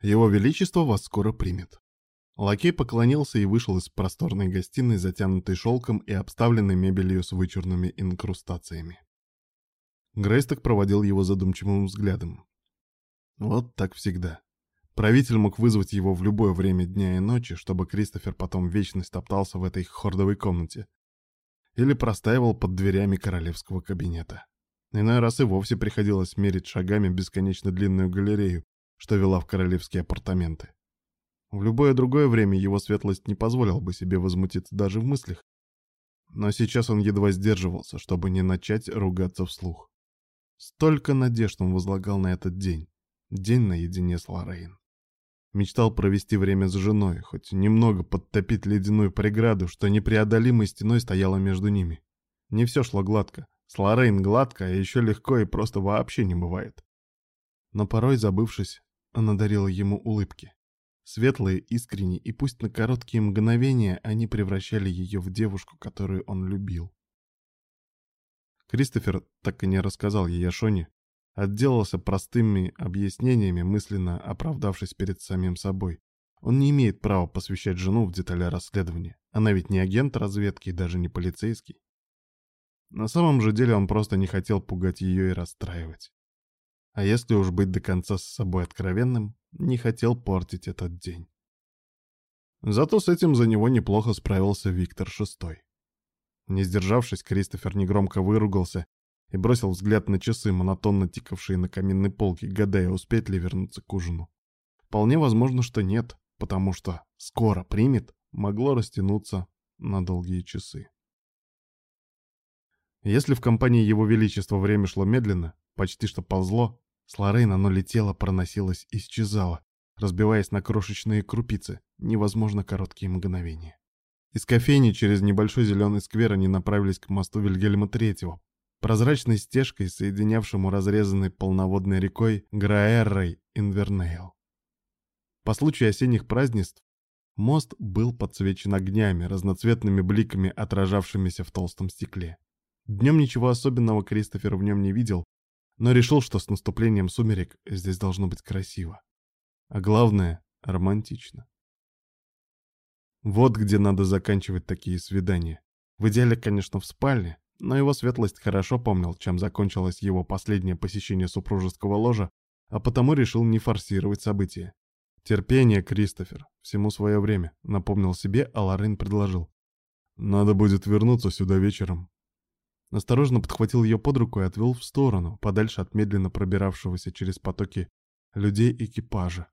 Его Величество вас скоро примет». Лакей поклонился и вышел из просторной гостиной, затянутой шелком и обставленной мебелью с вычурными инкрустациями. Грейсток проводил его задумчивым взглядом. Вот так всегда. Правитель мог вызвать его в любое время дня и ночи, чтобы Кристофер потом вечность топтался в этой хордовой комнате. Или простаивал под дверями королевского кабинета. Иной раз и вовсе приходилось мерить шагами бесконечно длинную галерею, что вела в королевские апартаменты. В любое другое время его светлость не позволил бы себе возмутиться даже в мыслях. Но сейчас он едва сдерживался, чтобы не начать ругаться вслух. Столько надежд он возлагал на этот день. День наедине с Лоррейн. Мечтал провести время с женой, хоть немного подтопить ледяную преграду, что непреодолимой стеной стояла между ними. Не все шло гладко. С Лоррейн гладко, а еще легко и просто вообще не бывает. Но порой, забывшись, она дарила ему улыбки. Светлые, искренние, и пусть на короткие мгновения они превращали ее в девушку, которую он любил. Кристофер так и не рассказал ей о Шоне, отделался простыми объяснениями, мысленно оправдавшись перед самим собой. Он не имеет права посвящать жену в детали расследования. Она ведь не агент разведки и даже не полицейский. На самом же деле он просто не хотел пугать ее и расстраивать. А если уж быть до конца с собой откровенным, не хотел портить этот день. Зато с этим за него неплохо справился Виктор Шестой. Не сдержавшись, Кристофер негромко выругался и бросил взгляд на часы, монотонно тикавшие на каминной полке, гадая, успеть ли вернуться к ужину. Вполне возможно, что нет, потому что «скоро примет» могло растянуться на долгие часы. Если в компании Его Величества время шло медленно, почти что ползло, с Лоррейн оно летело, проносилось, исчезало, разбиваясь на крошечные крупицы, невозможно короткие мгновения. Из кофейни через небольшой зеленый сквер они направились к мосту Вильгельма Третьего, прозрачной стежкой, соединявшему разрезанной полноводной рекой Граэррой Инвернейл. По случаю осенних празднеств мост был подсвечен огнями, разноцветными бликами, отражавшимися в толстом стекле. Днем ничего особенного Кристофер в нем не видел, но решил, что с наступлением сумерек здесь должно быть красиво. А главное — романтично. Вот где надо заканчивать такие свидания. В идеале, конечно, в спальне, но его светлость хорошо помнил, чем закончилось его последнее посещение супружеского ложа, а потому решил не форсировать события. «Терпение, Кристофер, всему свое время», — напомнил себе, а Лорен предложил. «Надо будет вернуться сюда вечером». Осторожно подхватил ее под руку и отвел в сторону, подальше от медленно пробиравшегося через потоки людей экипажа.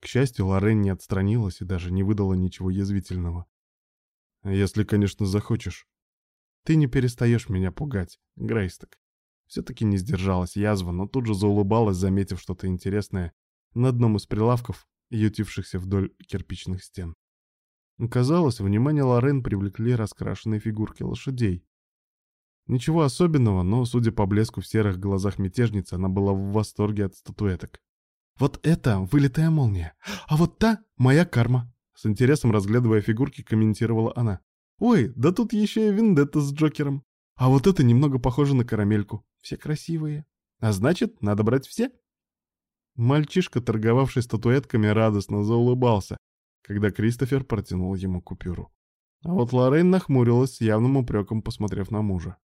К счастью, Лорен не отстранилась и даже не выдала ничего язвительного. «Если, конечно, захочешь». «Ты не перестаешь меня пугать, Грейсток». Все-таки не сдержалась язва, но тут же заулыбалась, заметив что-то интересное на одном из прилавков, ютившихся вдоль кирпичных стен. Казалось, внимание Лорен привлекли раскрашенные фигурки лошадей. Ничего особенного, но, судя по блеску в серых глазах мятежницы, она была в восторге от статуэток. Вот это вылитая молния. А вот та — моя карма. С интересом разглядывая фигурки, комментировала она. Ой, да тут еще и Вендетта с Джокером. А вот это немного похоже на карамельку. Все красивые. А значит, надо брать все. Мальчишка, торговавший статуэтками, радостно заулыбался, когда Кристофер протянул ему купюру. А вот Лоррейн нахмурилась с явным упреком, посмотрев на мужа.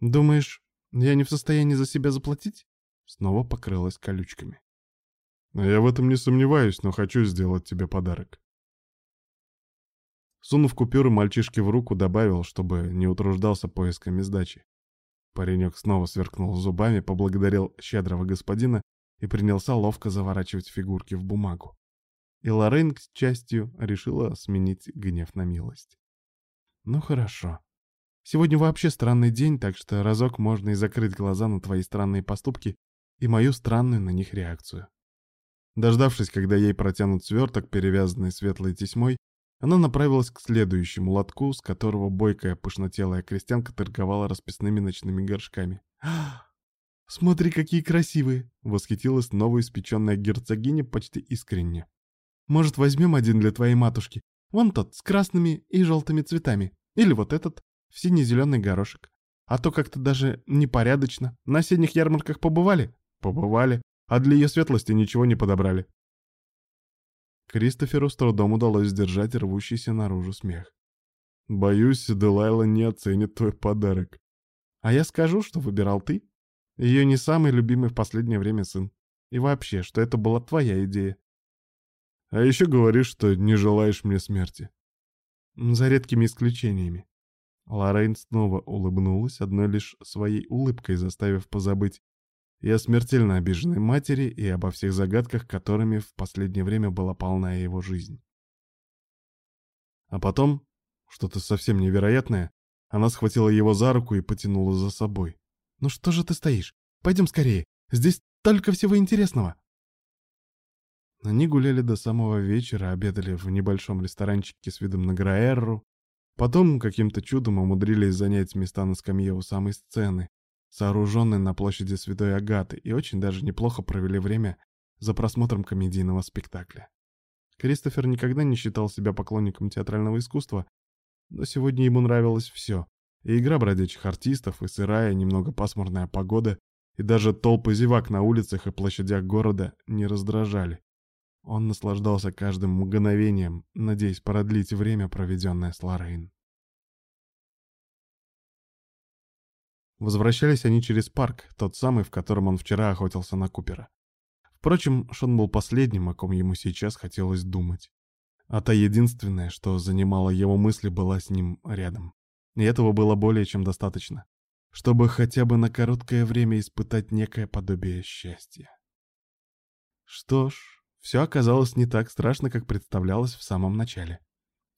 «Думаешь, я не в состоянии за себя заплатить?» Снова покрылась колючками. Я в этом не сомневаюсь, но хочу сделать тебе подарок. Сунув купюры мальчишке в руку, добавил, чтобы не утруждался поисками сдачи. Паренек снова сверкнул зубами, поблагодарил щедрого господина и принялся ловко заворачивать фигурки в бумагу. И Лорен, к счастью, решила сменить гнев на милость. Ну хорошо. Сегодня вообще странный день, так что разок можно и закрыть глаза на твои странные поступки и мою странную на них реакцию. Дождавшись, когда ей протянут сверток, перевязанный светлой тесьмой, она направилась к следующему лотку, с которого бойкая пышнотелая крестьянка торговала расписными ночными горшками. «Смотри, какие красивые!» — восхитилась новоиспеченная герцогиня почти искренне. «Может, возьмем один для твоей матушки? Вон тот, с красными и желтыми цветами. Или вот этот, в синий-зеленый горошек. А то как-то даже непорядочно. На осенних ярмарках побывали? Побывали а для ее светлости ничего не подобрали. Кристоферу с трудом удалось сдержать рвущийся наружу смех. «Боюсь, Делайла не оценит твой подарок». «А я скажу, что выбирал ты. Ее не самый любимый в последнее время сын. И вообще, что это была твоя идея». «А еще говоришь, что не желаешь мне смерти». «За редкими исключениями». Лоррейн снова улыбнулась, одной лишь своей улыбкой заставив позабыть и о смертельно обиженной матери, и обо всех загадках, которыми в последнее время была полна его жизнь. А потом, что-то совсем невероятное, она схватила его за руку и потянула за собой. «Ну что же ты стоишь? Пойдем скорее, здесь только всего интересного!» Они гуляли до самого вечера, обедали в небольшом ресторанчике с видом на Граэрру, потом каким-то чудом умудрились занять места на скамье у самой сцены, сооруженной на площади Святой Агаты, и очень даже неплохо провели время за просмотром комедийного спектакля. Кристофер никогда не считал себя поклонником театрального искусства, но сегодня ему нравилось все. И игра бродячих артистов, и сырая, немного пасмурная погода, и даже толпы зевак на улицах и площадях города не раздражали. Он наслаждался каждым мгновением, надеясь продлить время, проведенное с Лоррейн. Возвращались они через парк, тот самый, в котором он вчера охотился на Купера. Впрочем, Шон был последним, о ком ему сейчас хотелось думать. А та единственная, что занимала его мысли, была с ним рядом. И этого было более чем достаточно, чтобы хотя бы на короткое время испытать некое подобие счастья. Что ж, все оказалось не так страшно, как представлялось в самом начале.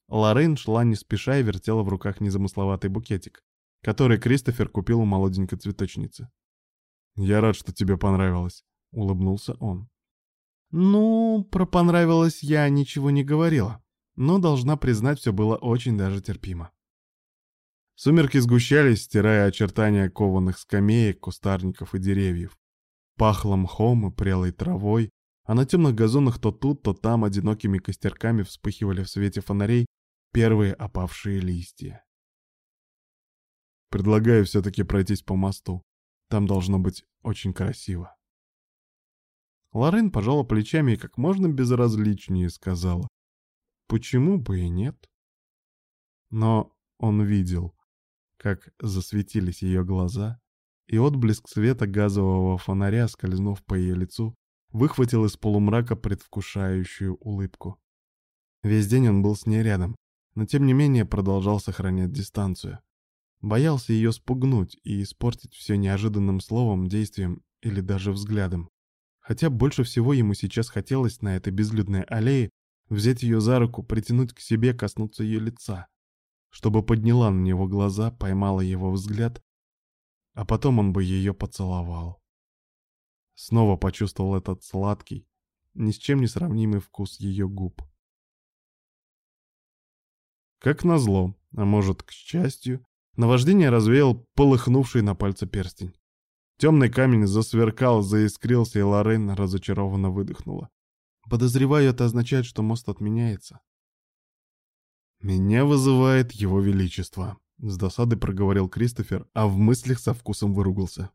Лоррейн шла не спеша и вертела в руках незамысловатый букетик, который Кристофер купил у молоденькой цветочницы. «Я рад, что тебе понравилось», — улыбнулся он. «Ну, про понравилось я ничего не говорила, но, должна признать, все было очень даже терпимо». Сумерки сгущались, стирая очертания кованых скамеек, кустарников и деревьев. Пахло мхом и прелой травой, а на темных газонах то тут, то там одинокими костерками вспыхивали в свете фонарей первые опавшие листья. Предлагаю все-таки пройтись по мосту. Там должно быть очень красиво. Лорен пожала плечами и как можно безразличнее сказала. Почему бы и нет? Но он видел, как засветились ее глаза, и отблеск света газового фонаря, скользнув по ее лицу, выхватил из полумрака предвкушающую улыбку. Весь день он был с ней рядом, но тем не менее продолжал сохранять дистанцию. Боялся ее спугнуть и испортить все неожиданным словом, действием или даже взглядом. Хотя больше всего ему сейчас хотелось на этой безлюдной аллее взять ее за руку, притянуть к себе, коснуться ее лица. Чтобы подняла на него глаза, поймала его взгляд, а потом он бы ее поцеловал. Снова почувствовал этот сладкий, ни с чем не сравнимый вкус ее губ. Как назло, а может, к счастью, Наваждение развеял полыхнувший на пальце перстень. Темный камень засверкал, заискрился, и Лорен разочарованно выдохнула. Подозреваю, это означает, что мост отменяется. «Меня вызывает его величество», — с досадой проговорил Кристофер, а в мыслях со вкусом выругался.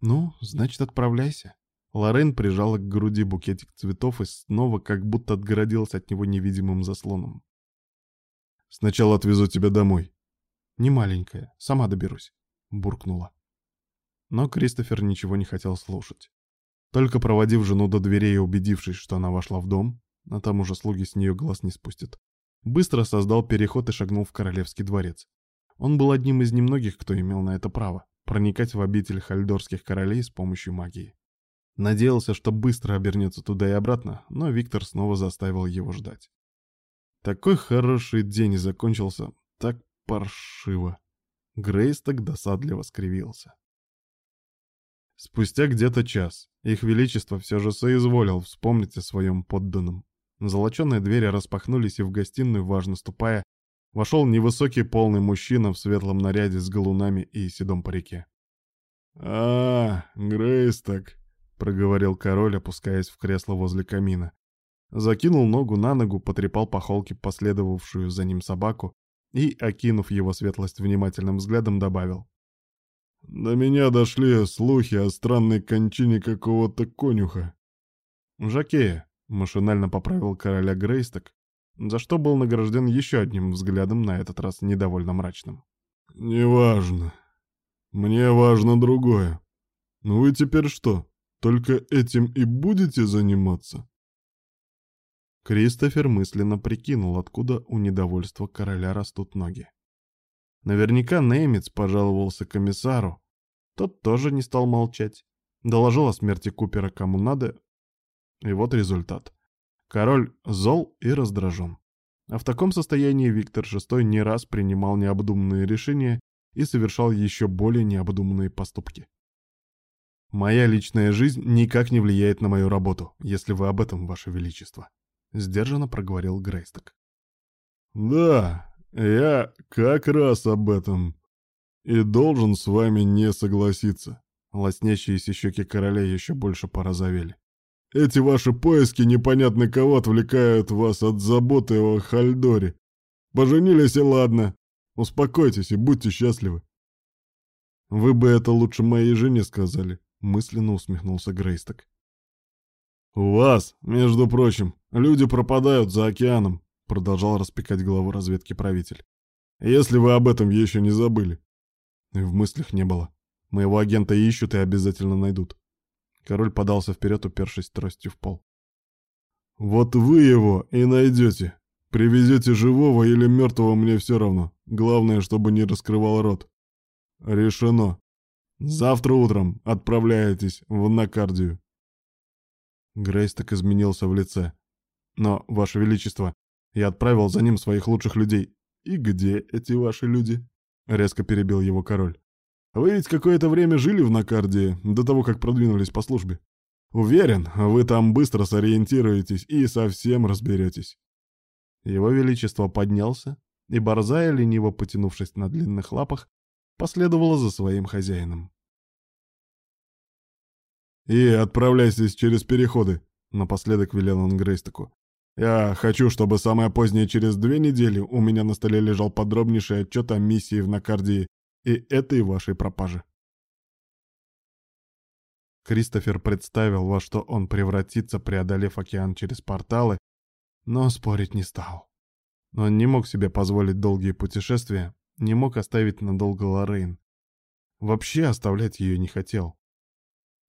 «Ну, значит, отправляйся». Лорен прижала к груди букетик цветов и снова как будто отгородилась от него невидимым заслоном. «Сначала отвезу тебя домой», «Не маленькая, сама доберусь», — буркнула. Но Кристофер ничего не хотел слушать. Только проводив жену до дверей и убедившись, что она вошла в дом, а там уже слуги с нее глаз не спустят, быстро создал переход и шагнул в королевский дворец. Он был одним из немногих, кто имел на это право — проникать в обитель хальдорских королей с помощью магии. Надеялся, что быстро обернется туда и обратно, но Виктор снова заставил его ждать. Такой хороший день закончился, так паршиво. Грейс так досадливо скривился. Спустя где-то час их величество все же соизволил вспомнить о своем подданном. Золоченые двери распахнулись, и в гостиную, важно ступая, вошел невысокий полный мужчина в светлом наряде с галунами и седом парике. «А, Грейс так», — проговорил король, опускаясь в кресло возле камина. Закинул ногу на ногу, потрепал по холке последовавшую за ним собаку и, окинув его светлость внимательным взглядом, добавил. «До меня дошли слухи о странной кончине какого-то конюха». «Жакея», Машинально поправил короля Грейсток, за что был награжден еще одним взглядом, на этот раз недовольно мрачным. «Неважно. Мне важно другое. Ну вы теперь что, только этим и будете заниматься?» Кристофер мысленно прикинул, откуда у недовольства короля растут ноги. Наверняка немец пожаловался комиссару. Тот тоже не стал молчать. Доложил о смерти Купера кому надо. И вот результат. Король зол и раздражен. А в таком состоянии Виктор VI не раз принимал необдуманные решения и совершал еще более необдуманные поступки. «Моя личная жизнь никак не влияет на мою работу, если вы об этом, Ваше Величество», — сдержанно проговорил Грейсток. «Да, я как раз об этом. И должен с вами не согласиться». Лоснящиеся щеки короля еще больше порозовели. «Эти ваши поиски непонятно кого отвлекают вас от заботы о Хальдоре. Поженились и ладно. Успокойтесь и будьте счастливы». «Вы бы это лучше моей жене сказали», — мысленно усмехнулся Грейсток. «У вас, между прочим, люди пропадают за океаном», — продолжал распекать главу разведки правитель. «Если вы об этом еще не забыли». В мыслях не было. Моего агента ищут и обязательно найдут. Король подался вперед, упершись тростью в пол. «Вот вы его и найдете. Привезете живого или мертвого, мне все равно. Главное, чтобы не раскрывал рот. Решено. Завтра утром отправляетесь в Накардию». Грейс так изменился в лице. «Но, Ваше Величество, я отправил за ним своих лучших людей». «И где эти ваши люди?» — резко перебил его король. «Вы ведь какое-то время жили в Накардии, до того, как продвинулись по службе. Уверен, вы там быстро сориентируетесь и совсем разберетесь». Его Величество поднялся, и Борзая, лениво потянувшись на длинных лапах, последовала за своим хозяином. «И отправляйтесь через переходы», — напоследок велел он Грейстоку. «Я хочу, чтобы самое позднее через две недели у меня на столе лежал подробнейший отчет о миссии в Накардии и этой вашей пропаже». Кристофер представил, во что он превратится, преодолев океан через порталы, но спорить не стал. Он не мог себе позволить долгие путешествия, не мог оставить надолго Лоррейн. Вообще оставлять ее не хотел.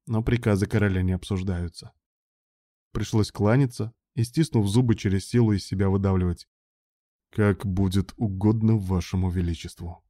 Но приказы короля не обсуждаются. Пришлось кланяться и, стиснув зубы, через силу из себя выдавливать. «Как будет угодно вашему величеству».